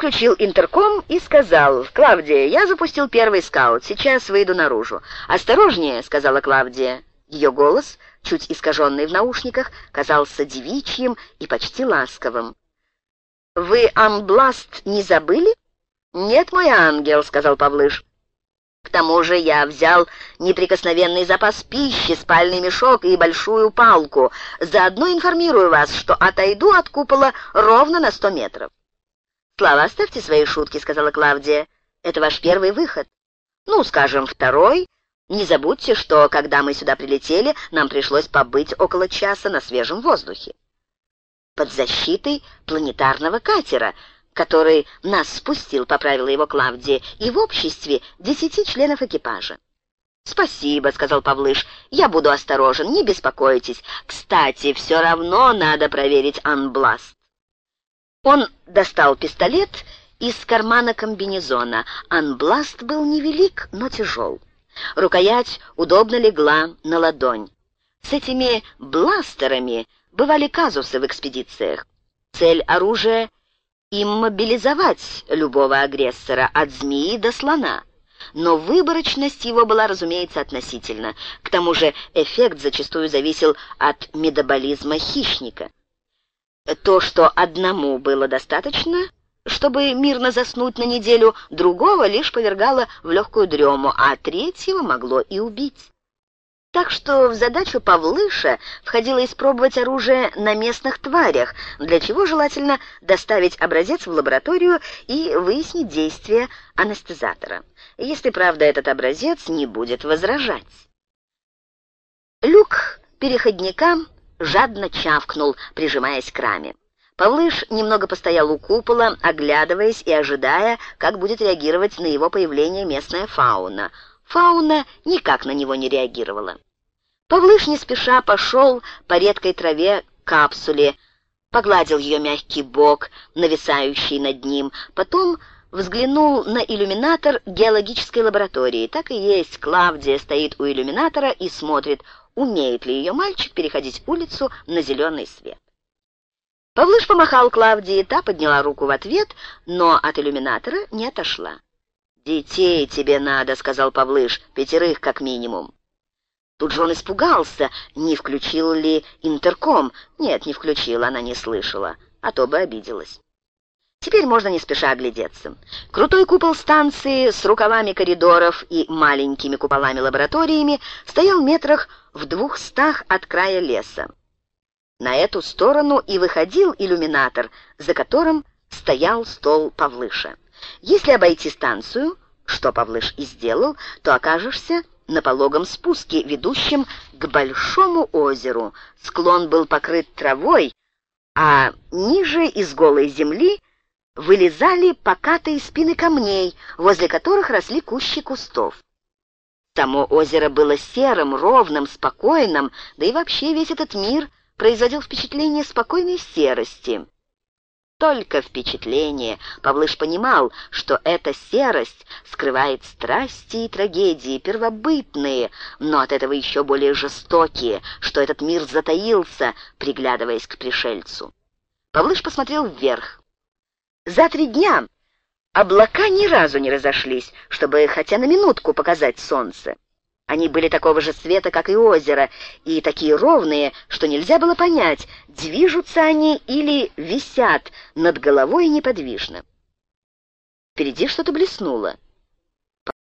включил интерком и сказал, «Клавдия, я запустил первый скаут, сейчас выйду наружу». «Осторожнее», — сказала Клавдия. Ее голос, чуть искаженный в наушниках, казался девичьим и почти ласковым. «Вы амбласт не забыли?» «Нет, мой ангел», — сказал Павлыш. К тому же я взял неприкосновенный запас пищи, спальный мешок и большую палку. Заодно информирую вас, что отойду от купола ровно на сто метров. «Слава, оставьте свои шутки», — сказала Клавдия. «Это ваш первый выход. Ну, скажем, второй. Не забудьте, что, когда мы сюда прилетели, нам пришлось побыть около часа на свежем воздухе. Под защитой планетарного катера — который нас спустил, поправила его Клавдия, и в обществе десяти членов экипажа. «Спасибо», — сказал Павлыш, — «я буду осторожен, не беспокойтесь. Кстати, все равно надо проверить анбласт». Он достал пистолет из кармана комбинезона. Анбласт был невелик, но тяжел. Рукоять удобно легла на ладонь. С этими бластерами бывали казусы в экспедициях. Цель оружия иммобилизовать любого агрессора от змеи до слона. Но выборочность его была, разумеется, относительна. К тому же эффект зачастую зависел от метаболизма хищника. То, что одному было достаточно, чтобы мирно заснуть на неделю, другого лишь повергало в легкую дрему, а третьего могло и убить. Так что в задачу Павлыша входило испробовать оружие на местных тварях, для чего желательно доставить образец в лабораторию и выяснить действие анестезатора, если, правда, этот образец не будет возражать. Люк переходника жадно чавкнул, прижимаясь к раме. Павлыш немного постоял у купола, оглядываясь и ожидая, как будет реагировать на его появление местная фауна — Фауна никак на него не реагировала. Павлыш не спеша пошел по редкой траве капсуле, погладил ее мягкий бок, нависающий над ним, потом взглянул на иллюминатор геологической лаборатории. Так и есть, Клавдия стоит у иллюминатора и смотрит, умеет ли ее мальчик переходить улицу на зеленый свет. Павлыш помахал Клавдии, та подняла руку в ответ, но от иллюминатора не отошла. «Детей тебе надо», — сказал Павлыш, — «пятерых как минимум». Тут же он испугался, не включил ли интерком. Нет, не включил, она не слышала, а то бы обиделась. Теперь можно не спеша оглядеться. Крутой купол станции с рукавами коридоров и маленькими куполами-лабораториями стоял метрах в двухстах от края леса. На эту сторону и выходил иллюминатор, за которым стоял стол Павлыша. Если обойти станцию, что Павлыш и сделал, то окажешься на пологом спуске, ведущем к большому озеру. Склон был покрыт травой, а ниже из голой земли вылезали покатые спины камней, возле которых росли кущи кустов. Само озеро было серым, ровным, спокойным, да и вообще весь этот мир производил впечатление спокойной серости только впечатление. Павлыш понимал, что эта серость скрывает страсти и трагедии, первобытные, но от этого еще более жестокие, что этот мир затаился, приглядываясь к пришельцу. Павлыш посмотрел вверх. За три дня облака ни разу не разошлись, чтобы хотя на минутку показать солнце. Они были такого же цвета, как и озеро, и такие ровные, что нельзя было понять, движутся они или висят над головой неподвижно. Впереди что-то блеснуло.